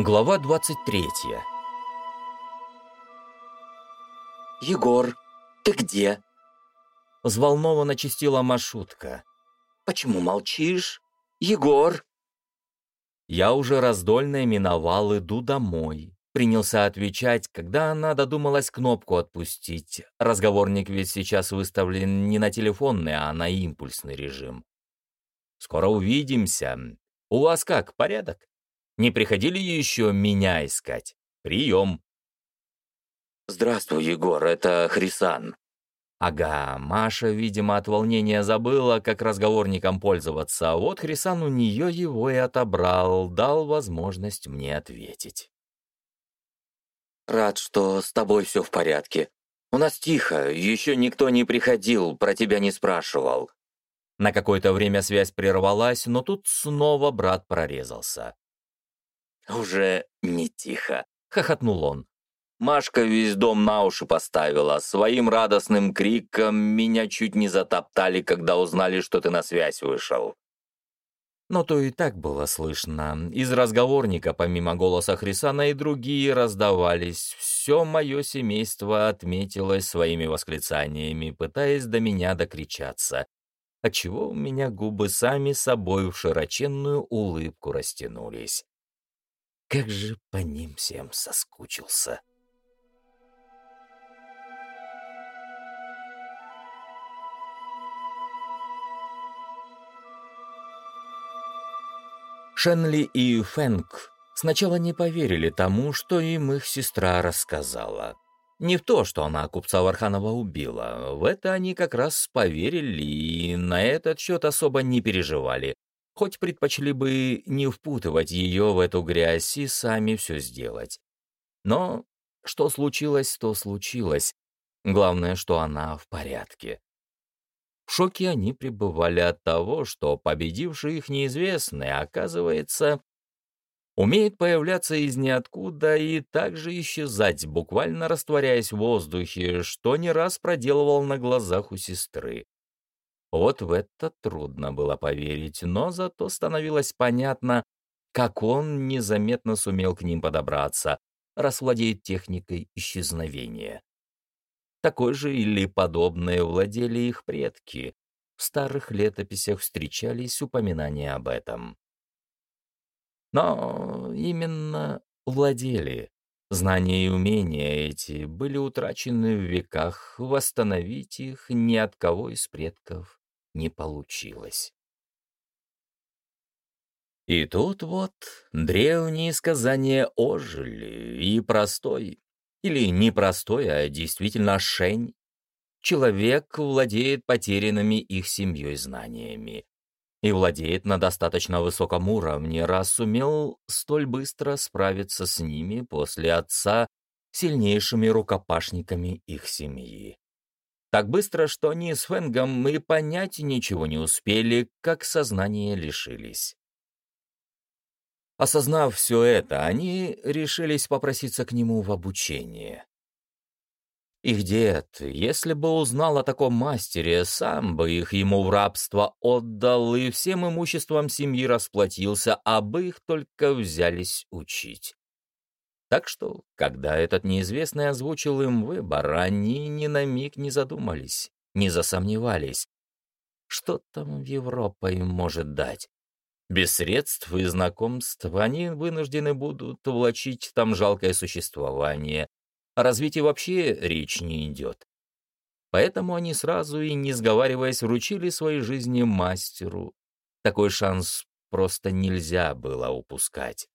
Глава 23 «Егор, ты где?» Взволнованно чистила маршрутка. «Почему молчишь? Егор!» Я уже раздольно миновал, иду домой. Принялся отвечать, когда она додумалась кнопку отпустить. Разговорник ведь сейчас выставлен не на телефонный, а на импульсный режим. «Скоро увидимся. У вас как, порядок?» Не приходили еще меня искать? Прием. Здравствуй, Егор, это Хрисан. Ага, Маша, видимо, от волнения забыла, как разговорником пользоваться, а вот Хрисан у нее его и отобрал, дал возможность мне ответить. Рад, что с тобой все в порядке. У нас тихо, еще никто не приходил, про тебя не спрашивал. На какое-то время связь прервалась, но тут снова брат прорезался. «Уже не тихо», — хохотнул он. Машка весь дом на уши поставила. Своим радостным криком меня чуть не затоптали, когда узнали, что ты на связь вышел. Но то и так было слышно. Из разговорника, помимо голоса Хрисана, и другие раздавались. Все мое семейство отметилось своими восклицаниями, пытаясь до меня докричаться, отчего у меня губы сами собой в широченную улыбку растянулись. Как же по ним всем соскучился. Шенли и Фэнк сначала не поверили тому, что им их сестра рассказала. Не в то, что она купца Варханова убила. В это они как раз поверили и на этот счет особо не переживали, хоть предпочли бы не впутывать ее в эту грязь и сами все сделать. Но что случилось, то случилось. Главное, что она в порядке. В шоке они пребывали от того, что победивший их неизвестный, оказывается, умеет появляться из ниоткуда и также исчезать, буквально растворяясь в воздухе, что не раз проделывал на глазах у сестры. Вот в это трудно было поверить, но зато становилось понятно, как он незаметно сумел к ним подобраться, раз владеет техникой исчезновения. Такой же или подобное владели их предки. В старых летописях встречались упоминания об этом. Но именно владели. Знания и умения эти были утрачены в веках, восстановить их ни от кого из предков не получилось. И тут вот древние сказания ожили, и простой, или не простой, а действительно шень, человек владеет потерянными их семьей знаниями. И владеет на достаточно высоком уровне, раз сумел столь быстро справиться с ними после отца сильнейшими рукопашниками их семьи. Так быстро, что они с Фэнгом и понять ничего не успели, как сознание лишились. Осознав все это, они решились попроситься к нему в обучение. Их дед, если бы узнал о таком мастере, сам бы их ему в рабство отдал и всем имуществом семьи расплатился, а бы их только взялись учить. Так что, когда этот неизвестный озвучил им выбор, они ни на миг не задумались, не засомневались. Что там Европа им может дать? Без средств и знакомств они вынуждены будут влачить там жалкое существование. О развитии вообще речь не идет. Поэтому они сразу и, не сговариваясь, вручили своей жизни мастеру. Такой шанс просто нельзя было упускать.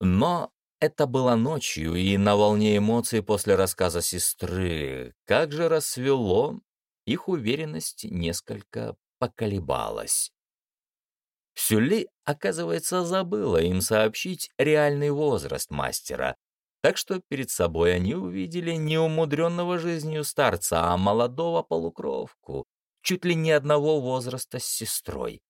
Но это было ночью, и на волне эмоций после рассказа сестры. Как же рассвело, их уверенность несколько поколебалась. Сюли, оказывается, забыла им сообщить реальный возраст мастера, так что перед собой они увидели не умудренного жизнью старца, а молодого полукровку, чуть ли не одного возраста с сестрой.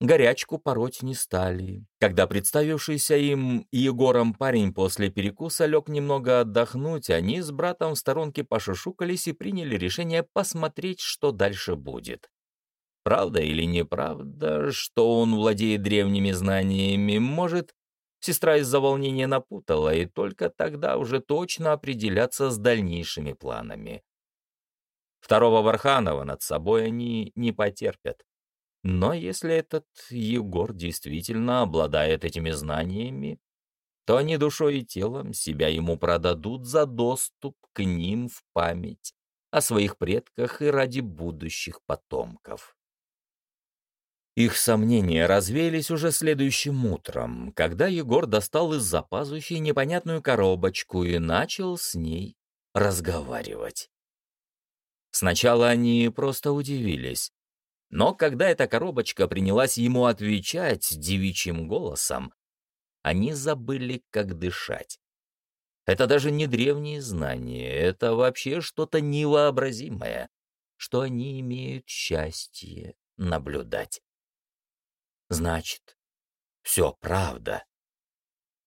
Горячку пороть не стали. Когда представившийся им Егором парень после перекуса лег немного отдохнуть, они с братом в сторонке пошушукались и приняли решение посмотреть, что дальше будет. Правда или неправда, что он владеет древними знаниями, может, сестра из-за волнения напутала, и только тогда уже точно определяться с дальнейшими планами. Второго Варханова над собой они не потерпят. Но если этот Егор действительно обладает этими знаниями, то они душой и телом себя ему продадут за доступ к ним в память о своих предках и ради будущих потомков. Их сомнения развеялись уже следующим утром, когда Егор достал из-за пазухи непонятную коробочку и начал с ней разговаривать. Сначала они просто удивились, но когда эта коробочка принялась ему отвечать девичьим голосом, они забыли, как дышать. Это даже не древние знания, это вообще что-то невообразимое, что они имеют счастье наблюдать. Значит, все правда.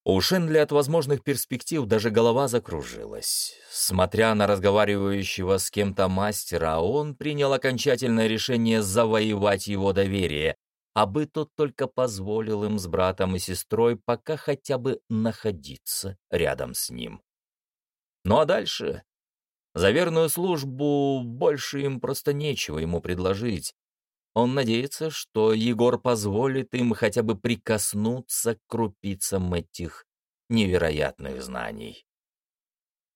У Шенли от возможных перспектив даже голова закружилась. Смотря на разговаривающего с кем-то мастера, он принял окончательное решение завоевать его доверие, абы тот только позволил им с братом и сестрой пока хотя бы находиться рядом с ним. Ну а дальше? За верную службу больше им просто нечего ему предложить. Он надеется, что Егор позволит им хотя бы прикоснуться к крупицам этих невероятных знаний.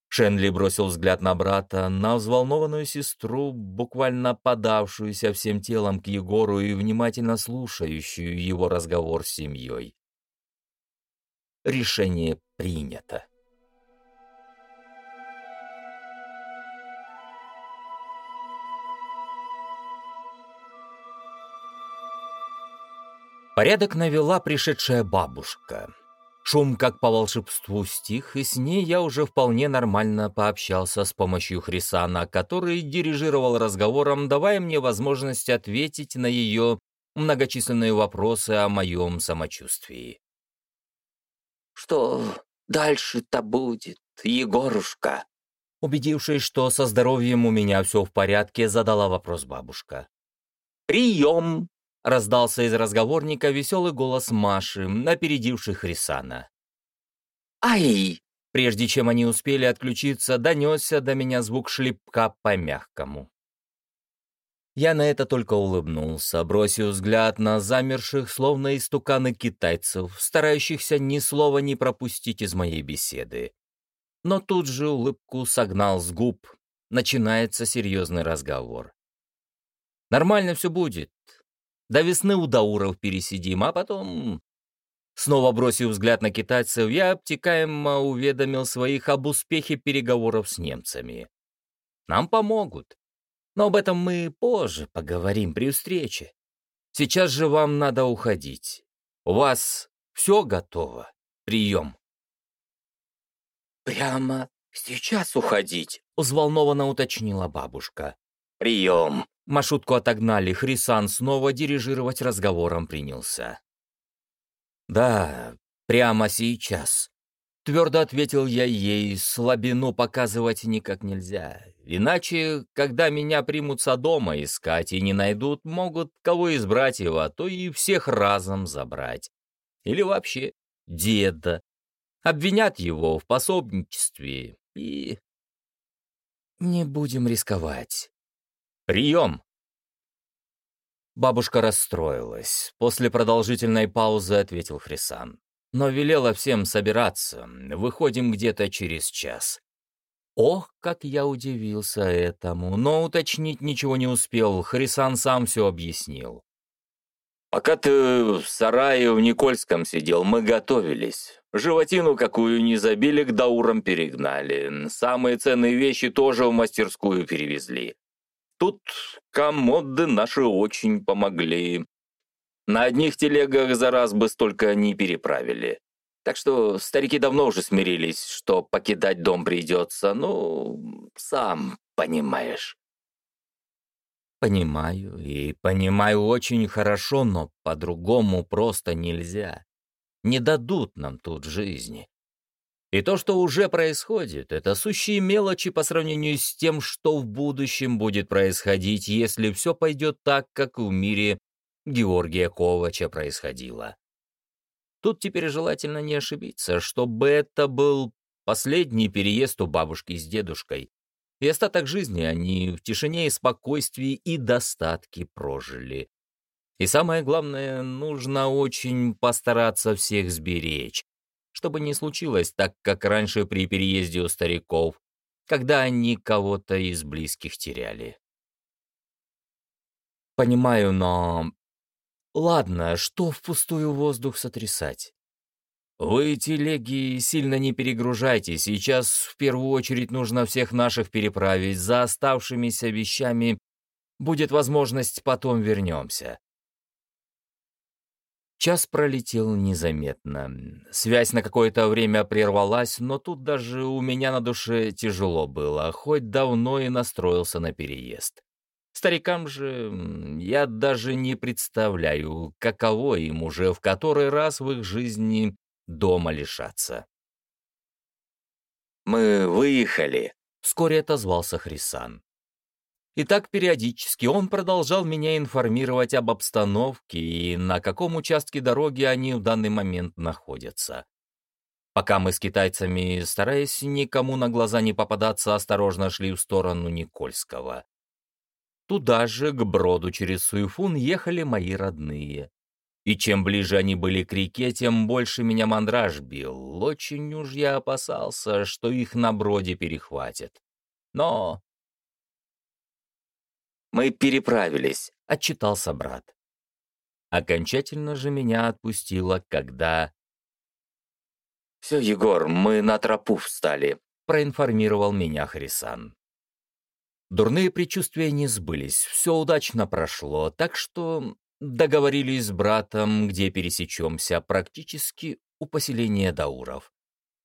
Шенли бросил взгляд на брата, на взволнованную сестру, буквально подавшуюся всем телом к Егору и внимательно слушающую его разговор с семьей. Решение принято. Порядок навела пришедшая бабушка. Шум, как по волшебству, стих, и с ней я уже вполне нормально пообщался с помощью Хрисана, который дирижировал разговором, давая мне возможность ответить на ее многочисленные вопросы о моем самочувствии. «Что дальше-то будет, Егорушка?» Убедившись, что со здоровьем у меня все в порядке, задала вопрос бабушка. «Прием!» — раздался из разговорника веселый голос Маши, опередивший Хрисана. «Ай!» Прежде чем они успели отключиться, донесся до меня звук шлепка по мягкому. Я на это только улыбнулся, бросив взгляд на замерших, словно истуканы китайцев, старающихся ни слова не пропустить из моей беседы. Но тут же улыбку согнал с губ. Начинается серьезный разговор. «Нормально все будет. До весны у Дауров пересидим, а потом...» Снова бросив взгляд на китайцев, я обтекаемо уведомил своих об успехе переговоров с немцами. «Нам помогут. Но об этом мы позже поговорим при встрече. Сейчас же вам надо уходить. У вас все готово. Прием». «Прямо сейчас уходить?» — взволнованно уточнила бабушка. «Прием!» Машутку отогнали, Хрисан снова дирижировать разговором принялся. «Да, прямо сейчас», — твердо ответил я ей, слабину показывать никак нельзя. Иначе, когда меня примутся дома искать и не найдут, могут кого из братьев, а то и всех разом забрать. Или вообще деда. Обвинят его в пособничестве и... Не будем рисковать. «Прием!» Бабушка расстроилась. После продолжительной паузы ответил Хрисан. Но велела всем собираться. Выходим где-то через час. Ох, как я удивился этому, но уточнить ничего не успел. Хрисан сам все объяснил. «Пока ты в сарае в Никольском сидел, мы готовились. Животину какую не забили, к даурам перегнали. Самые ценные вещи тоже в мастерскую перевезли. Тут комоды наши очень помогли. На одних телегах за раз бы столько не переправили. Так что старики давно уже смирились, что покидать дом придется. Ну, сам понимаешь. Понимаю, и понимаю очень хорошо, но по-другому просто нельзя. Не дадут нам тут жизни. И то, что уже происходит, это сущие мелочи по сравнению с тем, что в будущем будет происходить, если все пойдет так, как в мире Георгия Ковача происходило. Тут теперь желательно не ошибиться, чтобы это был последний переезд у бабушки с дедушкой, и остаток жизни они в тишине и спокойствии и достатке прожили. И самое главное, нужно очень постараться всех сберечь, чтобы не случилось так, как раньше при переезде у стариков, когда они кого-то из близких теряли. Понимаю, но Ладно, что впустую воздух сотрясать? Вы, телеги, сильно не перегружайте. Сейчас в первую очередь нужно всех наших переправить. За оставшимися вещами будет возможность, потом вернемся. Час пролетел незаметно. Связь на какое-то время прервалась, но тут даже у меня на душе тяжело было, хоть давно и настроился на переезд. Старикам же я даже не представляю, каково им уже в который раз в их жизни дома лишаться. «Мы выехали», — вскоре отозвался Хрисан. И так периодически он продолжал меня информировать об обстановке и на каком участке дороги они в данный момент находятся. Пока мы с китайцами, стараясь никому на глаза не попадаться, осторожно шли в сторону Никольского. Туда же, к броду через Суефун, ехали мои родные. И чем ближе они были к реке, тем больше меня мандраж бил. Очень уж я опасался, что их на броде перехватят. Но... «Мы переправились», — отчитался брат. Окончательно же меня отпустило, когда... «Все, Егор, мы на тропу встали», — проинформировал меня Хрисан. Дурные предчувствия не сбылись, все удачно прошло, так что договорились с братом, где пересечемся, практически у поселения Дауров.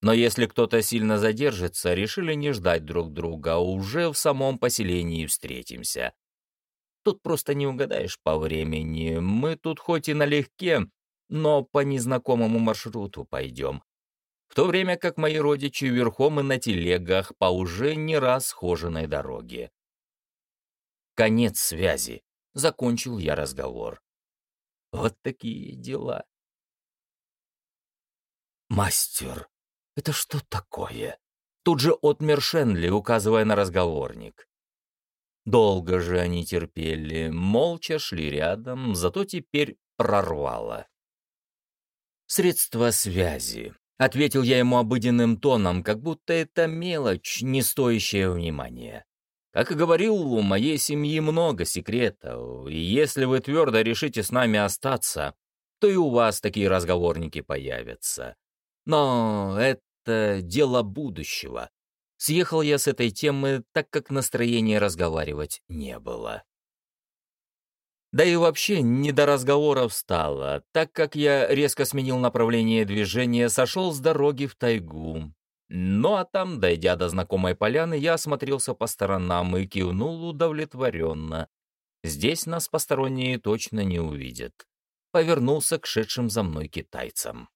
Но если кто-то сильно задержится, решили не ждать друг друга, уже в самом поселении встретимся. Тут просто не угадаешь по времени. Мы тут хоть и налегке, но по незнакомому маршруту пойдем. В то время как мои родичи верхом и на телегах по уже не раз схоженной дороге. Конец связи. Закончил я разговор. Вот такие дела. Мастер, это что такое? Тут же отмер Шенли, указывая на разговорник. Долго же они терпели, молча шли рядом, зато теперь прорвало. «Средства связи», — ответил я ему обыденным тоном, как будто это мелочь, не стоящая внимания. Как и говорил, у моей семьи много секретов, и если вы твердо решите с нами остаться, то и у вас такие разговорники появятся. Но это дело будущего. Съехал я с этой темы, так как настроения разговаривать не было. Да и вообще не до разговоров стало, так как я резко сменил направление движения, сошел с дороги в тайгу, ну а там, дойдя до знакомой поляны, я осмотрелся по сторонам и кивнул удовлетворенно. Здесь нас посторонние точно не увидят. Повернулся к шедшим за мной китайцам.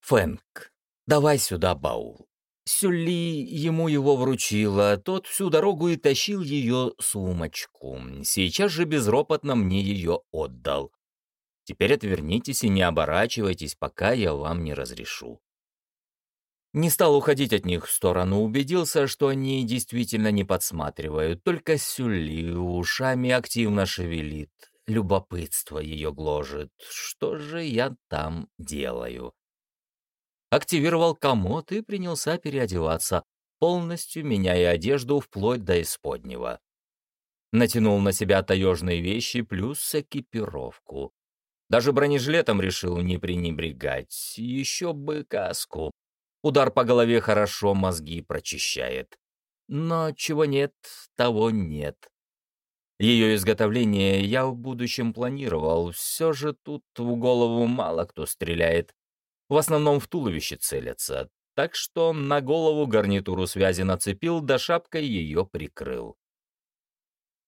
«Фэнк, давай сюда баул». Сюли ему его вручила, тот всю дорогу и тащил ее сумочку. Сейчас же безропотно мне ее отдал. Теперь отвернитесь и не оборачивайтесь, пока я вам не разрешу. Не стал уходить от них в сторону, убедился, что они действительно не подсматривают, только Сюли ушами активно шевелит. Любопытство ее гложет. Что же я там делаю? Активировал комод и принялся переодеваться, полностью меняя одежду вплоть до исподнего. Натянул на себя таежные вещи плюс экипировку. Даже бронежилетом решил не пренебрегать. Еще бы каску. Удар по голове хорошо мозги прочищает. Но чего нет, того нет. Ее изготовление я в будущем планировал, все же тут в голову мало кто стреляет. В основном в туловище целятся, так что на голову гарнитуру связи нацепил, да шапкой ее прикрыл.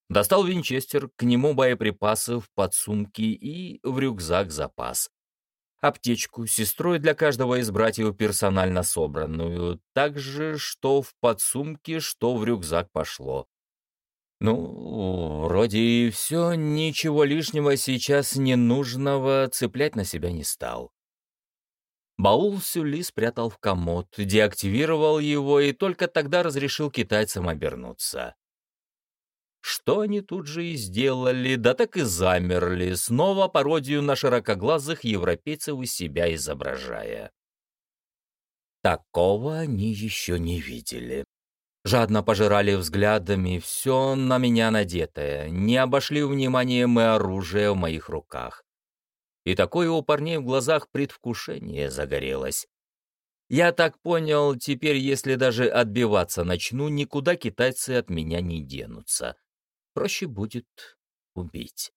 Достал винчестер, к нему боеприпасы в подсумки и в рюкзак запас. аптечку сестрой для каждого из братьев персонально собранную, так же, что в подсумке, что в рюкзак пошло. Ну, вроде и все, ничего лишнего сейчас ненужного цеплять на себя не стал. Баул Сюли спрятал в комод, деактивировал его и только тогда разрешил китайцам обернуться. Что они тут же и сделали, да так и замерли, снова пародию на широкоглазых европейцев из себя изображая. Такого они еще не видели. Жадно пожирали взглядами все на меня надетое, не обошли вниманием и оружие в моих руках и такое у парней в глазах предвкушение загорелось. Я так понял, теперь, если даже отбиваться начну, никуда китайцы от меня не денутся. Проще будет убить.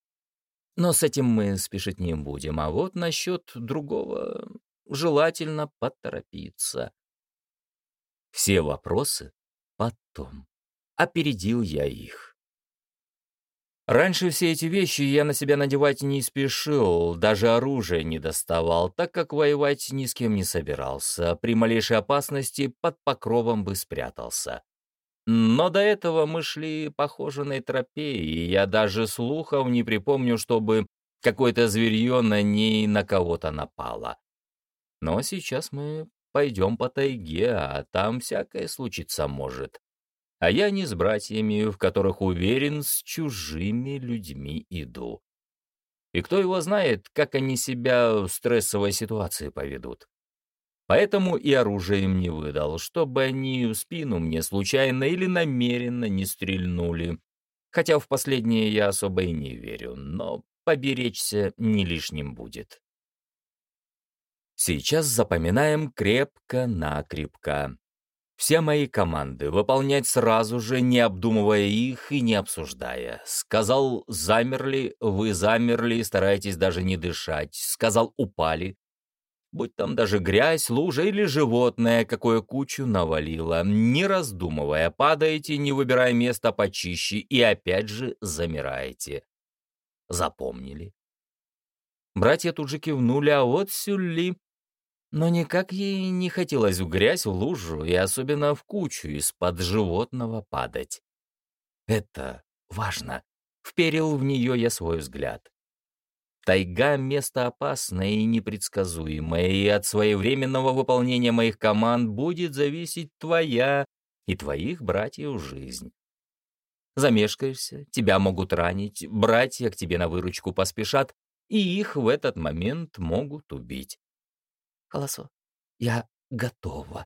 Но с этим мы спешить не будем, а вот насчет другого желательно поторопиться. Все вопросы потом. Опередил я их. Раньше все эти вещи я на себя надевать не спешил, даже оружие не доставал, так как воевать ни с кем не собирался, при малейшей опасности под покровом бы спрятался. Но до этого мы шли по хоженой тропе, и я даже слухов не припомню, чтобы какое-то зверье на ней на кого-то напало. Но сейчас мы пойдем по тайге, а там всякое случиться может а я не с братьями, в которых уверен, с чужими людьми иду. И кто его знает, как они себя в стрессовой ситуации поведут. Поэтому и оружие им не выдал, чтобы они в спину мне случайно или намеренно не стрельнули. Хотя в последнее я особо и не верю, но поберечься не лишним будет. Сейчас запоминаем крепко-накрепко все мои команды выполнять сразу же, не обдумывая их и не обсуждая. Сказал «замерли», вы замерли, старайтесь даже не дышать. Сказал «упали». Будь там даже грязь, лужа или животное, какое кучу навалило. Не раздумывая, падаете, не выбирая место почище, и опять же замираете. Запомнили. Братья тут же кивнули, а вот Сюлли но никак ей не хотелось в грязь, в лужу и особенно в кучу из-под животного падать. Это важно. Вперил в нее я свой взгляд. Тайга — место опасное и непредсказуемое, и от своевременного выполнения моих команд будет зависеть твоя и твоих братьев жизнь. Замешкаешься, тебя могут ранить, братья к тебе на выручку поспешат, и их в этот момент могут убить. Колосо, я готова.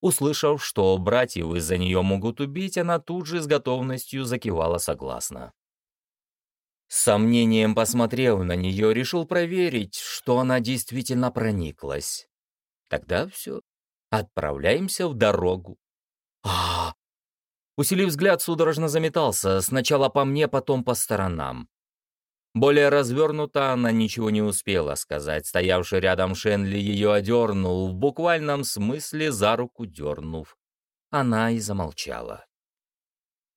Услышав, что братьев из-за нее могут убить, она тут же с готовностью закивала согласно. С сомнением посмотрев на нее, решил проверить, что она действительно прониклась. Тогда все, отправляемся в дорогу. -а. Усилив взгляд, судорожно заметался, сначала по мне, потом по сторонам. Более развернуто она ничего не успела сказать. Стоявший рядом Шенли ее одернул, в буквальном смысле за руку дернув. Она и замолчала.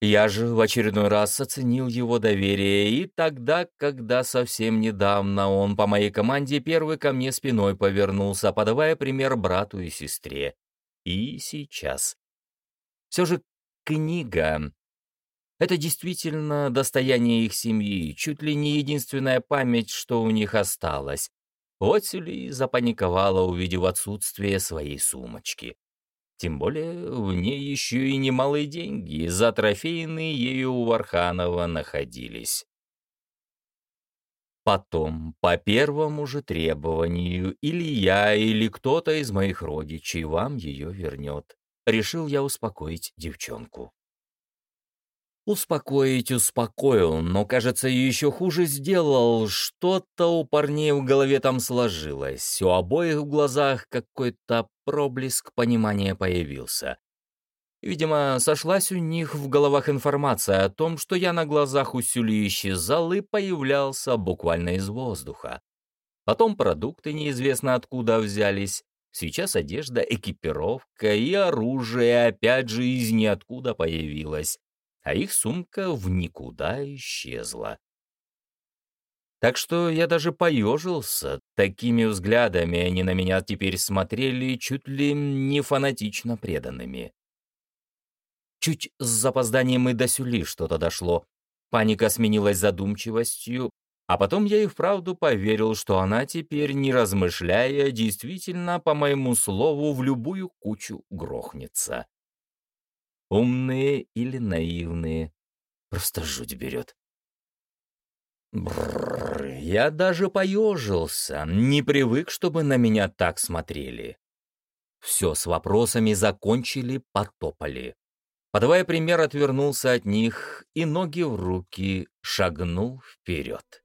Я же в очередной раз оценил его доверие, и тогда, когда совсем недавно он по моей команде первый ко мне спиной повернулся, подавая пример брату и сестре. И сейчас. Все же книга это действительно достояние их семьи, чуть ли не единственная память, что у них осталась. Вот Сюли запаниковала, увидев отсутствие своей сумочки. Тем более в ней еще и немалые деньги, за трофейные ею у Варханова находились. Потом, по первому же требованию, или я, или кто-то из моих родичей вам ее вернет. Решил я успокоить девчонку. Успокоить успокоил, но, кажется, еще хуже сделал. Что-то у парней в голове там сложилось. У обоих в глазах какой-то проблеск понимания появился. Видимо, сошлась у них в головах информация о том, что я на глазах у Сюли исчезал и появлялся буквально из воздуха. Потом продукты неизвестно откуда взялись. Сейчас одежда, экипировка и оружие опять же из ниоткуда появилось а их сумка в никуда исчезла. Так что я даже поежился. Такими взглядами они на меня теперь смотрели, чуть ли не фанатично преданными. Чуть с запозданием и до сюли что-то дошло. Паника сменилась задумчивостью, а потом я и вправду поверил, что она теперь, не размышляя, действительно, по моему слову, в любую кучу грохнется. Умные или наивные, просто жуть берет. Бррр, я даже поежился, не привык, чтобы на меня так смотрели. Все с вопросами закончили, потопали. Подавая пример, отвернулся от них и ноги в руки шагнул вперед.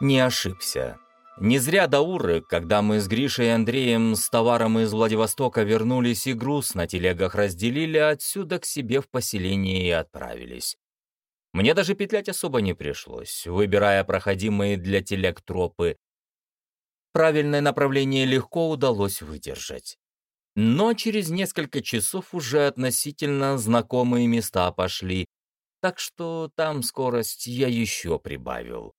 Не ошибся. Не зря Дауры, когда мы с Гришей и Андреем с товаром из Владивостока вернулись и груз на телегах разделили, отсюда к себе в поселение и отправились. Мне даже петлять особо не пришлось, выбирая проходимые для телег тропы. Правильное направление легко удалось выдержать. Но через несколько часов уже относительно знакомые места пошли, так что там скорость я еще прибавил.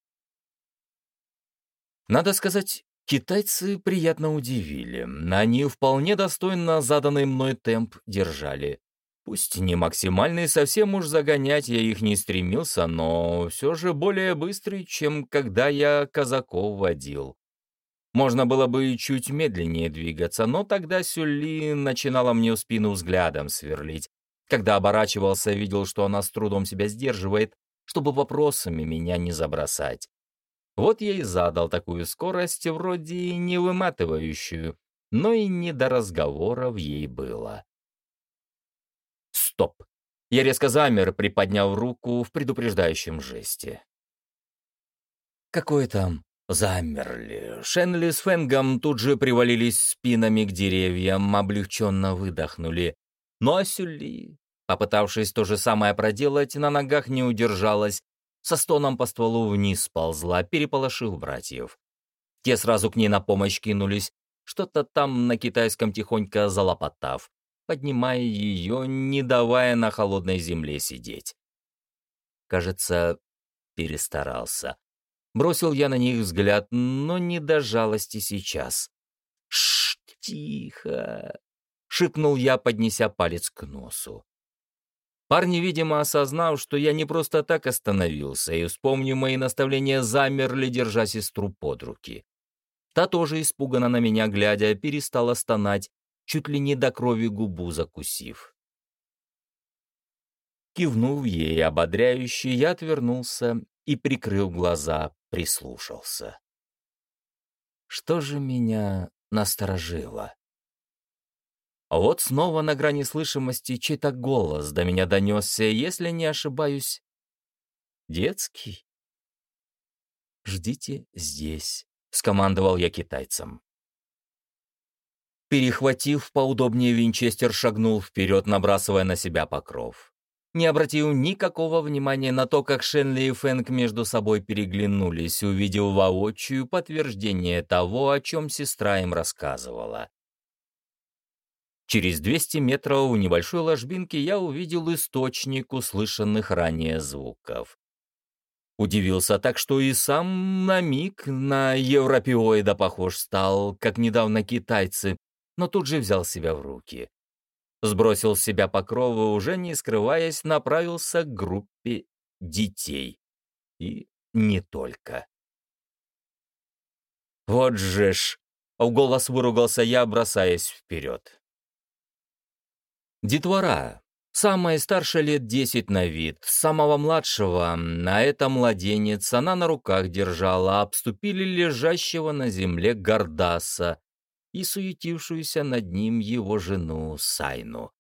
Надо сказать, китайцы приятно удивили. Они вполне достойно заданный мной темп держали. Пусть не максимальный, совсем уж загонять я их не стремился, но все же более быстрый, чем когда я казаков водил. Можно было бы чуть медленнее двигаться, но тогда Сюли начинала мне в спину взглядом сверлить. Когда оборачивался, видел, что она с трудом себя сдерживает, чтобы вопросами меня не забросать. Вот я и задал такую скорость, вроде и не выматывающую, но и не до разговоров ей было. Стоп! Я резко замер, приподняв руку в предупреждающем жесте. Какой там замерли. Шенли с Фенгом тут же привалились спинами к деревьям, облегченно выдохнули. Но Асюли, попытавшись то же самое проделать, на ногах не удержалась со стоном по стволу вниз сползла, переполошив братьев. Те сразу к ней на помощь кинулись, что-то там на китайском тихонько залопотав, поднимая ее, не давая на холодной земле сидеть. Кажется, перестарался. Бросил я на них взгляд, но не до жалости сейчас. «Шш, тихо!» — шикнул я, поднеся палец к носу. Парни, видимо, осознав, что я не просто так остановился, и, вспомнив мои наставления, замерли, держа сестру под руки. Та тоже, испуганно на меня глядя, перестала стонать, чуть ли не до крови губу закусив. Кивнув ей ободряюще, я отвернулся и, прикрыл глаза, прислушался. Что же меня насторожило? Вот снова на грани слышимости чей-то голос до меня донесся, если не ошибаюсь. Детский. «Ждите здесь», — скомандовал я китайцам. Перехватив поудобнее винчестер, шагнул вперед, набрасывая на себя покров. Не обратил никакого внимания на то, как Шенли и Фэнк между собой переглянулись, увидел воочию подтверждение того, о чем сестра им рассказывала. Через 200 метров у небольшой ложбинки я увидел источник услышанных ранее звуков. Удивился так, что и сам на миг на европеоида похож стал, как недавно китайцы, но тут же взял себя в руки. Сбросил с себя покровы, уже не скрываясь, направился к группе детей. И не только. «Вот же ж!» — в голос выругался я, бросаясь вперед. Детвора. Самая старшая лет десять на вид, самого младшего, а это младенец, она на руках держала, обступили лежащего на земле Гордаса и суетившуюся над ним его жену Сайну.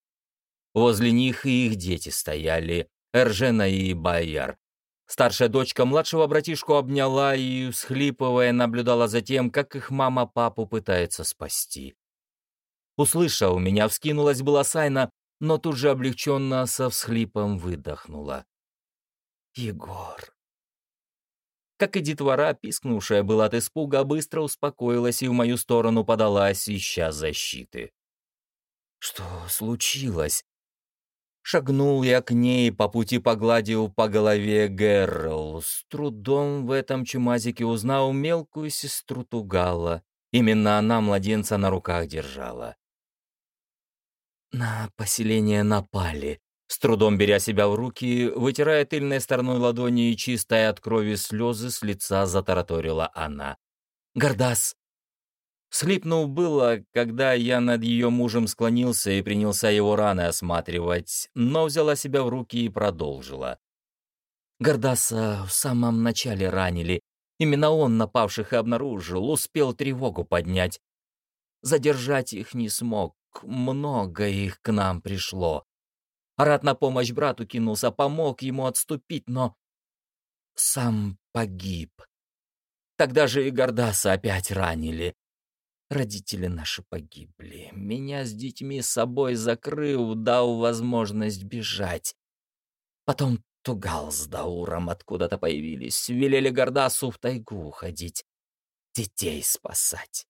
Возле них и их дети стояли, Эржена и Байяр. Старшая дочка младшего братишку обняла и, всхлипывая, наблюдала за тем, как их мама папу пытается спасти. Услышав, меня вскинулась была Сайна, но тут же облегченно со всхлипом выдохнула. «Егор!» Как и детвора, пискнувшая была от испуга, быстро успокоилась и в мою сторону подалась, ища защиты. Что случилось? Шагнул я к ней, по пути погладил по голове Герл. С трудом в этом чумазике узнал мелкую сестру Тугала. Именно она младенца на руках держала. На поселение напали. С трудом беря себя в руки, вытирая тыльной стороной ладони и чистая от крови слезы с лица, затараторила она. «Гордас, Слипнул было, когда я над ее мужем склонился и принялся его раны осматривать, но взяла себя в руки и продолжила. Гордаса в самом начале ранили. Именно он напавших и обнаружил, успел тревогу поднять. Задержать их не смог, много их к нам пришло. Рад на помощь брату кинулся, помог ему отступить, но сам погиб. Тогда же и Гордаса опять ранили. Родители наши погибли. Меня с детьми с собой закрыл, дал возможность бежать. Потом Тугал с Дауром откуда-то появились. Велели Гордасу в тайгу уходить. Детей спасать.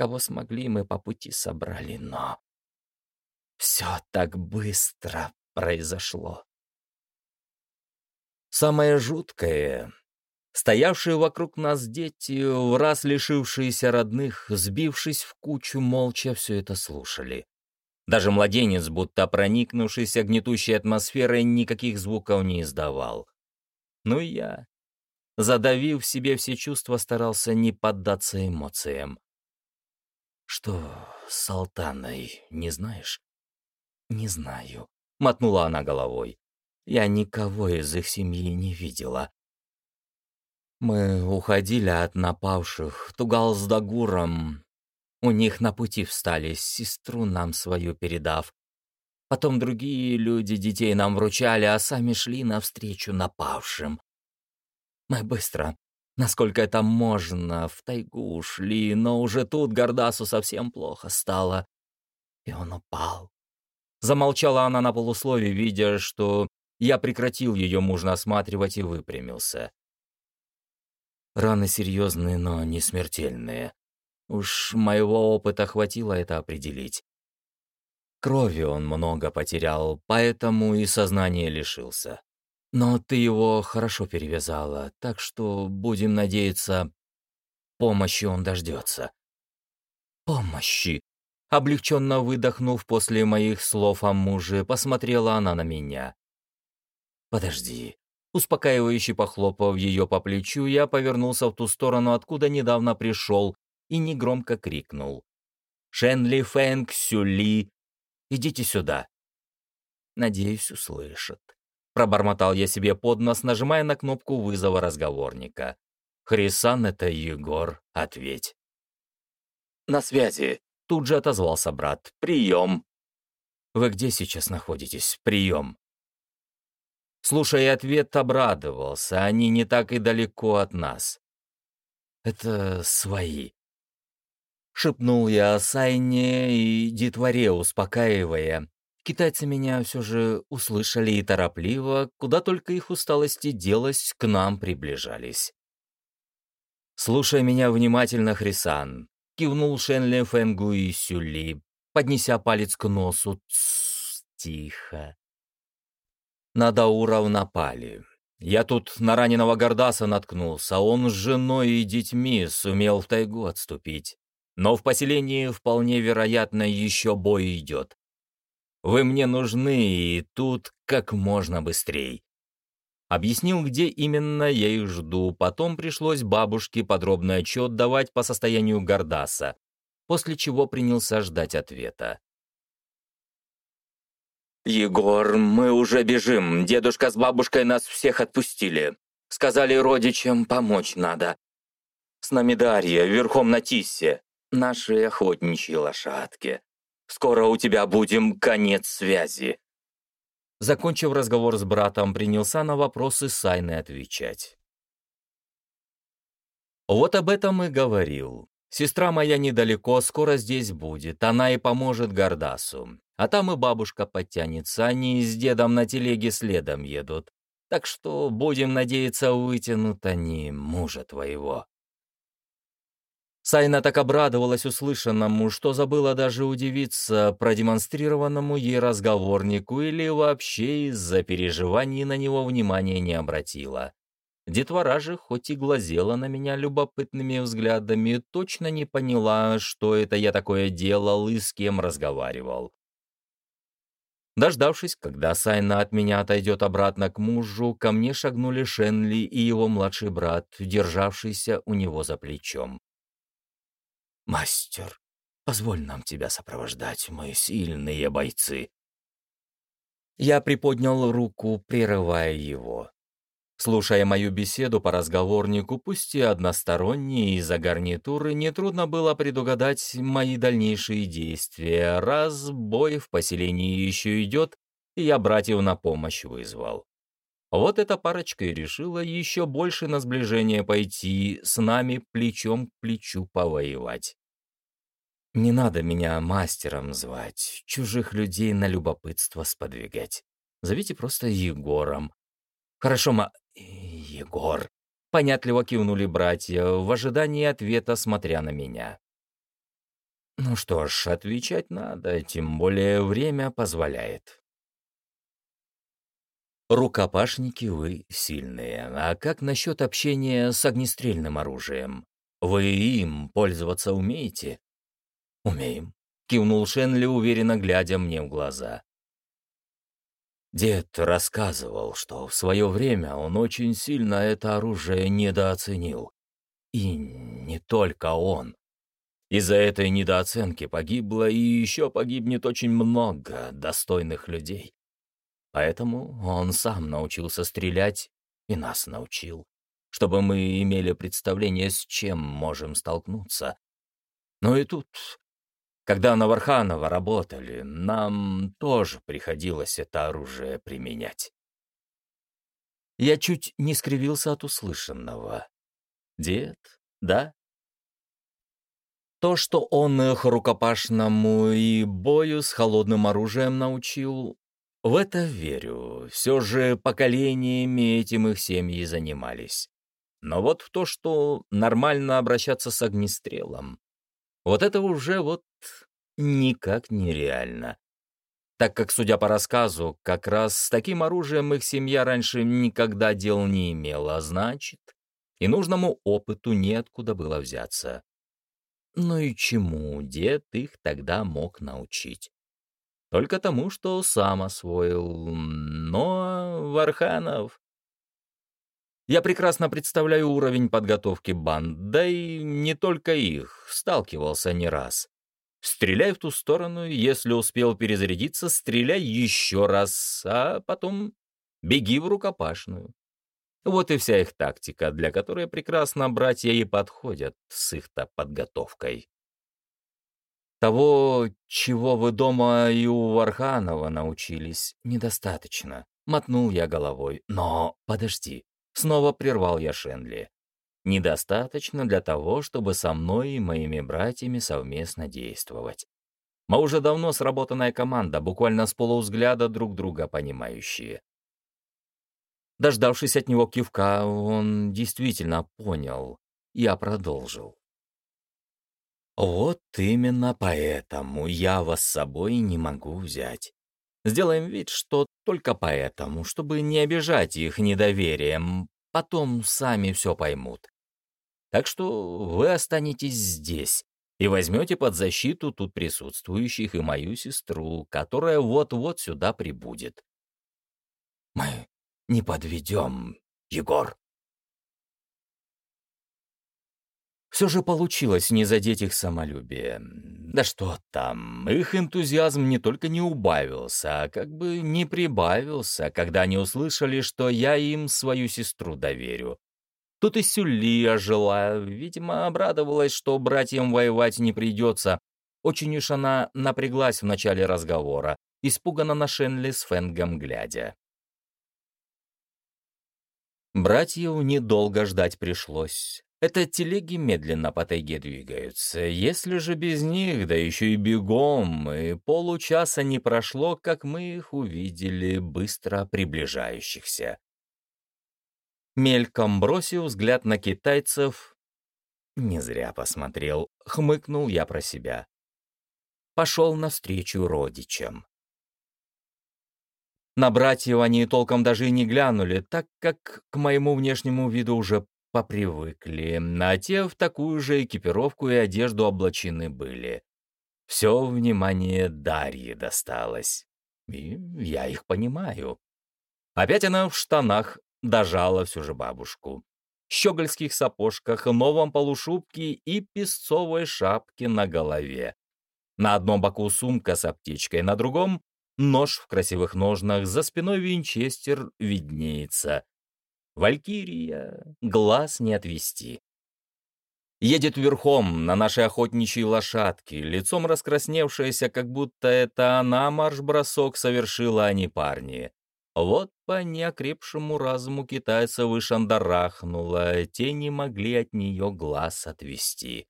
Кого смогли, мы по пути собрали, но... Все так быстро произошло. Самое жуткое Стоявшие вокруг нас дети, в раз лишившиеся родных, сбившись в кучу, молча все это слушали. Даже младенец, будто проникнувшийся гнетущей атмосферой, никаких звуков не издавал. Ну я, задавив в себе все чувства, старался не поддаться эмоциям. «Что с Алтаной, не знаешь?» «Не знаю», — мотнула она головой. «Я никого из их семьи не видела. Мы уходили от напавших, Тугал с Дагуром. У них на пути встали, сестру нам свою передав. Потом другие люди детей нам вручали, а сами шли навстречу напавшим. Мы быстро, насколько это можно, в тайгу ушли, но уже тут Гордасу совсем плохо стало, и он упал. Замолчала она на полуслове, видя, что я прекратил ее мужно осматривать и выпрямился. Раны серьезные, но не смертельные. Уж моего опыта хватило это определить. Крови он много потерял, поэтому и сознание лишился. Но ты его хорошо перевязала, так что, будем надеяться, помощи он дождется. Помощи. Облегченно выдохнув после моих слов о муже, посмотрела она на меня. «Подожди, Успокаивающе похлопав ее по плечу, я повернулся в ту сторону, откуда недавно пришел, и негромко крикнул. «Шенли Фэнг Сюли, идите сюда!» Надеюсь, услышат. Пробормотал я себе под нос, нажимая на кнопку вызова разговорника. «Хрисан, это Егор, ответь». «На связи», — тут же отозвался брат. «Прием». «Вы где сейчас находитесь? Прием». Слушая ответ, обрадовался. Они не так и далеко от нас. «Это свои», — шепнул я о Сайне и детворе, успокаивая. Китайцы меня все же услышали и торопливо, куда только их усталости делась, к нам приближались. «Слушай меня внимательно, Хрисан», — кивнул Шенли Фэнгу и Сюли, поднеся палец к носу. «Тссс, тихо. На Дауров напали. Я тут на раненого Гордаса наткнулся, он с женой и детьми сумел в тайгу отступить. Но в поселении вполне вероятно еще бой идет. Вы мне нужны, и тут как можно быстрей. Объяснил, где именно я их жду, потом пришлось бабушке подробный отчет давать по состоянию Гордаса, после чего принялся ждать ответа. «Егор, мы уже бежим. Дедушка с бабушкой нас всех отпустили. Сказали родичам, помочь надо. С нами Дарья, верхом на Тиссе. Наши охотничьи лошадки. Скоро у тебя будем конец связи». Закончив разговор с братом, принялся на вопросы Сайны отвечать. Вот об этом и говорил. Сестра моя недалеко, скоро здесь будет. Она и поможет Гордасу. А там и бабушка подтянется, они с дедом на телеге следом едут. Так что будем надеяться, вытянут они мужа твоего. Сайна так обрадовалась услышанному, что забыла даже удивиться продемонстрированному ей разговорнику или вообще из-за переживаний на него внимания не обратила. Детвора же, хоть и глазела на меня любопытными взглядами, точно не поняла, что это я такое делал и с кем разговаривал. Дождавшись, когда Сайна от меня отойдет обратно к мужу, ко мне шагнули Шенли и его младший брат, державшийся у него за плечом. «Мастер, позволь нам тебя сопровождать, мы сильные бойцы». Я приподнял руку, прерывая его. Слушая мою беседу по разговорнику, пусть и односторонней из-за гарнитуры, нетрудно было предугадать мои дальнейшие действия, раз бой в поселении еще идет, и я братьев на помощь вызвал. Вот эта парочка и решила еще больше на сближение пойти, с нами плечом к плечу повоевать. Не надо меня мастером звать, чужих людей на любопытство сподвигать. Зовите просто Егором. Хорошо, ма... Егор. Понятливо кивнули братья, в ожидании ответа, смотря на меня. Ну что ж, отвечать надо, тем более время позволяет. Рукопашники вы сильные, а как насчет общения с огнестрельным оружием? Вы им пользоваться умеете? Умеем, кивнул Шенли, уверенно глядя мне в глаза. Дед рассказывал, что в свое время он очень сильно это оружие недооценил. И не только он. Из-за этой недооценки погибло и еще погибнет очень много достойных людей. Поэтому он сам научился стрелять и нас научил, чтобы мы имели представление, с чем можем столкнуться. Но и тут когда на Варханова работали, нам тоже приходилось это оружие применять. Я чуть не скривился от услышанного. Дед, да? То, что он их рукопашному и бою с холодным оружием научил, в это верю. Все же поколениями этим их семьи занимались. Но вот в то, что нормально обращаться с огнестрелом, вот это уже вот никак нереально. Так как, судя по рассказу, как раз с таким оружием их семья раньше никогда дел не имела, а значит, и нужному опыту неоткуда было взяться. Ну и чему дед их тогда мог научить? Только тому, что сам освоил. Но Варханов я прекрасно представляю уровень подготовки банд, да и не только их, сталкивался не раз. Стреляй в ту сторону, если успел перезарядиться, стреляй еще раз, а потом беги в рукопашную. Вот и вся их тактика, для которой прекрасно братья и подходят с их-то подготовкой. Того, чего вы дома и у Варханова научились, недостаточно. Мотнул я головой. Но подожди. Снова прервал я Шенли. Недостаточно для того, чтобы со мной и моими братьями совместно действовать. Мы уже давно сработанная команда, буквально с полувзгляда друг друга понимающие. Дождавшись от него кивка, он действительно понял. Я продолжил. Вот именно поэтому я вас с собой не могу взять. Сделаем вид, что только поэтому, чтобы не обижать их недоверием, потом сами все поймут. Так что вы останетесь здесь и возьмете под защиту тут присутствующих и мою сестру, которая вот-вот сюда прибудет. Мы не подведем, Егор. Все же получилось не задеть их самолюбие. Да что там, их энтузиазм не только не убавился, а как бы не прибавился, когда они услышали, что я им свою сестру доверю. Тут и Сюли ожила, видимо, обрадовалась, что братьям воевать не придется. Очень уж она напряглась в начале разговора, испуганно на Шенли с Фенгом глядя. Братьев недолго ждать пришлось. Это телеги медленно по тайге двигаются. Если же без них, да еще и бегом, и получаса не прошло, как мы их увидели, быстро приближающихся. Мельком бросив взгляд на китайцев, Не зря посмотрел, хмыкнул я про себя. Пошел навстречу родичам. На братьев они толком даже и не глянули, так как к моему внешнему виду уже попривыкли, а те в такую же экипировку и одежду облачены были. Все внимание Дарье досталось. И я их понимаю. Опять она в штанах дожала всю же бабушку. Щегольских сапожках, новом полушубке и песцовой шапке на голове. На одном боку сумка с аптечкой, на другом — нож в красивых ножнах, за спиной винчестер виднеется. Валькирия, глаз не отвести. Едет верхом на нашей охотничьей лошадке, лицом раскрасневшаяся, как будто это она марш-бросок совершила, а не парни. Вот по неокрепшему разуму китайцев и шандарахнула, те не могли от нее глаз отвести.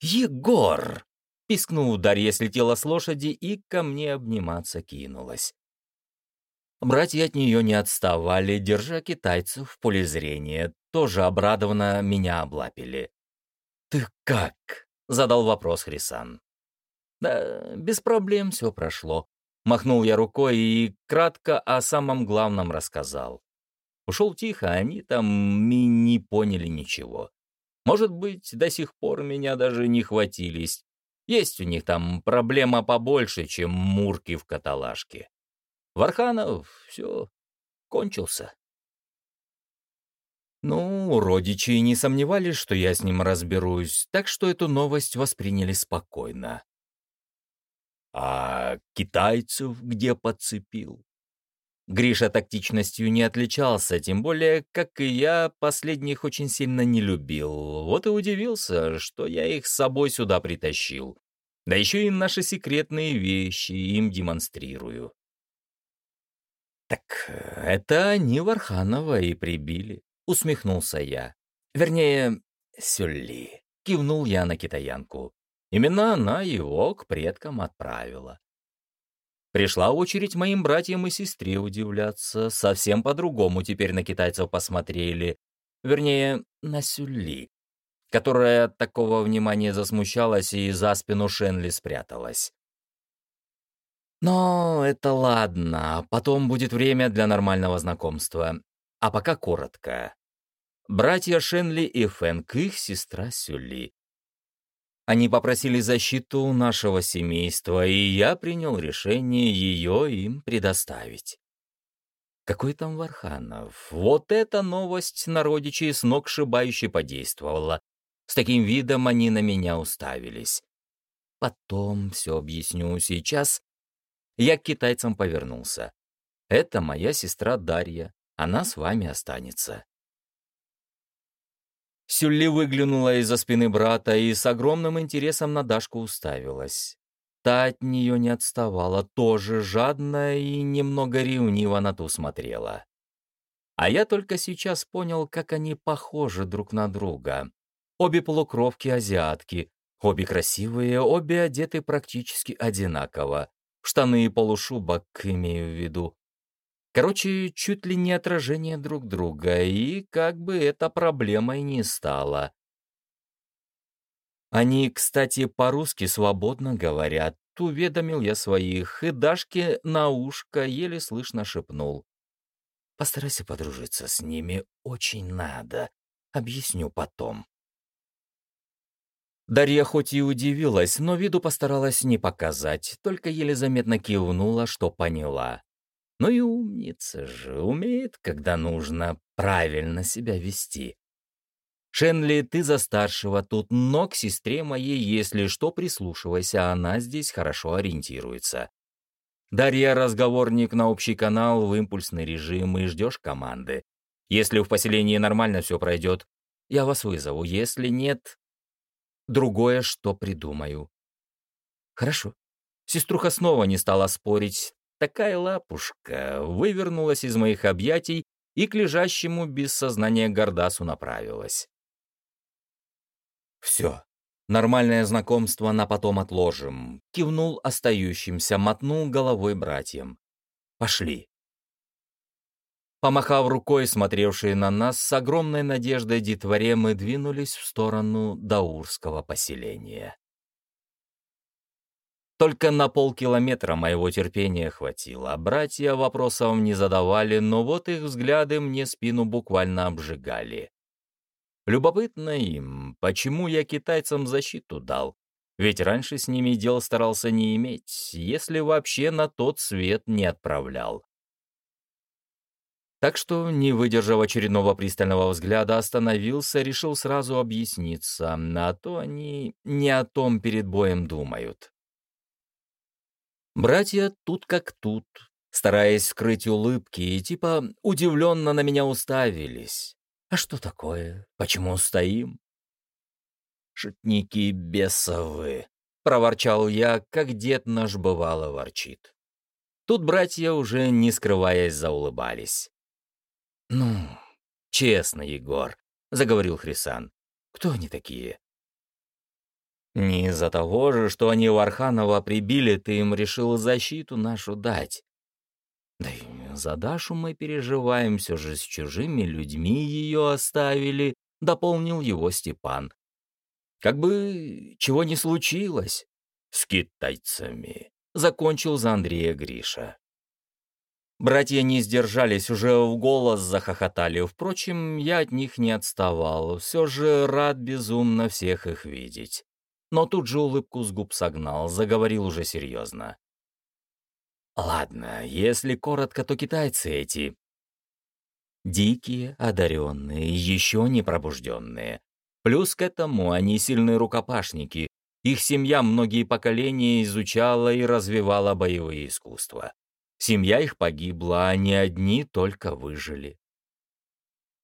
«Егор!» — пискнул Дарья, слетела с лошади и ко мне обниматься кинулась. Братья от нее не отставали, держа китайцев в поле зрения, тоже обрадованно меня облапили. «Ты как?» — задал вопрос Хрисан. «Да, без проблем все прошло». Махнул я рукой и кратко о самом главном рассказал. Ушел тихо, они там не поняли ничего. Может быть, до сих пор меня даже не хватились. Есть у них там проблема побольше, чем мурки в каталажке. Варханов, все, кончился. Ну, родичи не сомневались, что я с ним разберусь, так что эту новость восприняли спокойно. А китайцев где подцепил? Гриша тактичностью не отличался, тем более, как и я, последних очень сильно не любил. Вот и удивился, что я их с собой сюда притащил. Да еще и наши секретные вещи им демонстрирую. «Так это они Варханова и прибили», — усмехнулся я. «Вернее, Сюлли», — кивнул я на китаянку. Именно она его к предкам отправила. Пришла очередь моим братьям и сестре удивляться. Совсем по-другому теперь на китайцев посмотрели. Вернее, на Сюлли, которая от такого внимания засмущалась и за спину Шенли спряталась. Но это ладно, потом будет время для нормального знакомства. А пока коротко. Братья Шенли и Фэнк, их сестра Сюли. Они попросили защиту нашего семейства, и я принял решение ее им предоставить. Какой там Варханов? Вот эта новость на родичей с ног шибающе подействовала. С таким видом они на меня уставились. Потом все объясню. Сейчас я к китайцам повернулся. «Это моя сестра Дарья. Она с вами останется». Сюлли выглянула из-за спины брата и с огромным интересом на Дашку уставилась. Та от нее не отставала, тоже жадно и немного ревниво на ту смотрела. А я только сейчас понял, как они похожи друг на друга. Обе полукровки-азиатки, обе красивые, обе одеты практически одинаково штаны и полушубок имею в виду. Короче, чуть ли не отражение друг друга, и как бы эта проблемой не стала. Они, кстати, по-русски свободно говорят, уведомил я своих, и Дашке на ушко еле слышно шепнул. Постарайся подружиться с ними, очень надо. Объясню потом. Дарья хоть и удивилась, но виду постаралась не показать, только еле заметно кивнула, что поняла. Ну и умница же, умеет, когда нужно, правильно себя вести. Шенли, ты за старшего тут, но к сестре моей, если что, прислушивайся, она здесь хорошо ориентируется. Дарья разговорник на общий канал в импульсный режим и ждешь команды. Если в поселении нормально все пройдет, я вас вызову. Если нет, другое что придумаю. Хорошо. Сеструха снова не стала спорить. Такая лапушка вывернулась из моих объятий и к лежащему без сознания Гордасу направилась. «Все, нормальное знакомство на потом отложим», — кивнул остающимся, мотнул головой братьям. «Пошли». Помахав рукой, смотревшие на нас с огромной надеждой детворе, мы двинулись в сторону Даурского поселения. Только на полкилометра моего терпения хватило. Братья вопросов не задавали, но вот их взгляды мне спину буквально обжигали. Любопытно им, почему я китайцам защиту дал. Ведь раньше с ними дел старался не иметь, если вообще на тот свет не отправлял. Так что, не выдержав очередного пристального взгляда, остановился, решил сразу объясниться, а то они не о том перед боем думают. Братья тут как тут, стараясь скрыть улыбки, и типа удивленно на меня уставились. А что такое? Почему стоим? «Шутники бесовы!» — проворчал я, как дед наш бывало ворчит. Тут братья уже, не скрываясь, заулыбались. «Ну, честно, Егор», — заговорил Хрисан, — «кто они такие?» Не из-за того же, что они Варханова прибили, ты им решил защиту нашу дать. Да и за Дашу мы переживаем, все же с чужими людьми ее оставили, дополнил его Степан. Как бы чего не случилось с китайцами, закончил за Андрея Гриша. Братья не сдержались, уже в голос захохотали. Впрочем, я от них не отставал, все же рад безумно всех их видеть но тут же улыбку с губ согнал, заговорил уже серьезно. «Ладно, если коротко, то китайцы эти. Дикие, одаренные, еще не пробужденные. Плюс к этому они сильные рукопашники. Их семья многие поколения изучала и развивала боевые искусства. Семья их погибла, а они одни только выжили.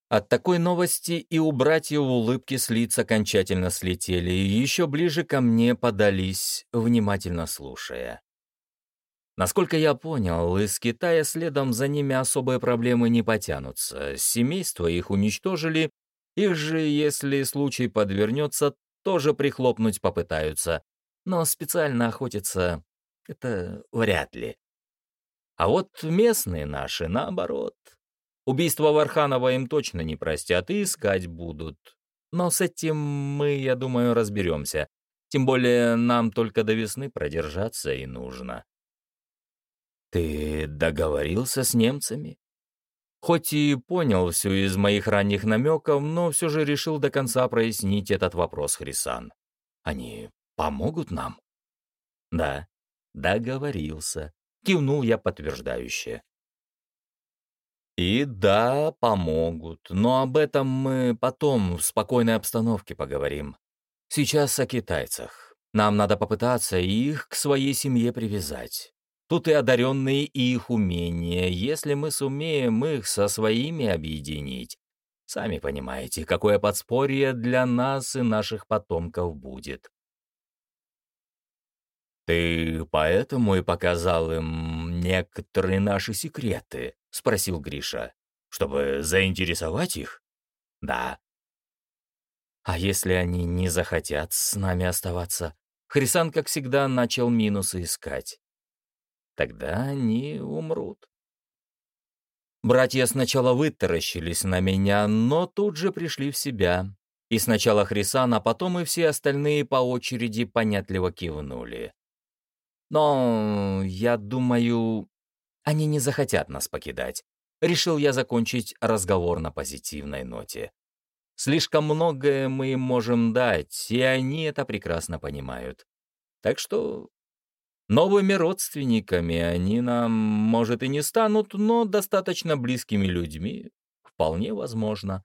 От такой новости и у братьев улыбки с лиц окончательно слетели и еще ближе ко мне подались, внимательно слушая. Насколько я понял, из Китая следом за ними особые проблемы не потянутся. Семейства их уничтожили, их же, если случай подвернется, тоже прихлопнуть попытаются. Но специально охотиться — это вряд ли. А вот местные наши, наоборот, Убийство Варханова им точно не простят и искать будут. Но с этим мы, я думаю, разберемся. Тем более нам только до весны продержаться и нужно. Ты договорился с немцами? Хоть и понял все из моих ранних намеков, но все же решил до конца прояснить этот вопрос Хрисан. Они помогут нам? Да, договорился. Кивнул я подтверждающе. И да, помогут, но об этом мы потом в спокойной обстановке поговорим. Сейчас о китайцах. Нам надо попытаться их к своей семье привязать. Тут и одаренные, и их умения. Если мы сумеем их со своими объединить, сами понимаете, какое подспорье для нас и наших потомков будет. Ты поэтому и показал им некоторые наши секреты, — спросил Гриша. «Чтобы заинтересовать их?» «Да». «А если они не захотят с нами оставаться?» Хрисан, как всегда, начал минусы искать. «Тогда они умрут». Братья сначала вытаращились на меня, но тут же пришли в себя. И сначала Хрисан, а потом и все остальные по очереди понятливо кивнули. Но, я думаю, они не захотят нас покидать. Решил я закончить разговор на позитивной ноте. Слишком многое мы им можем дать, и они это прекрасно понимают. Так что новыми родственниками они нам, может, и не станут, но достаточно близкими людьми вполне возможно.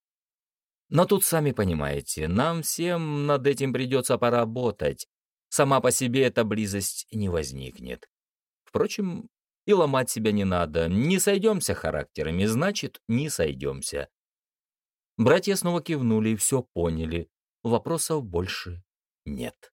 Но тут, сами понимаете, нам всем над этим придется поработать. Сама по себе эта близость не возникнет. Впрочем, и ломать себя не надо. Не сойдемся характерами, значит, не сойдемся. Братья снова кивнули и все поняли. Вопросов больше нет.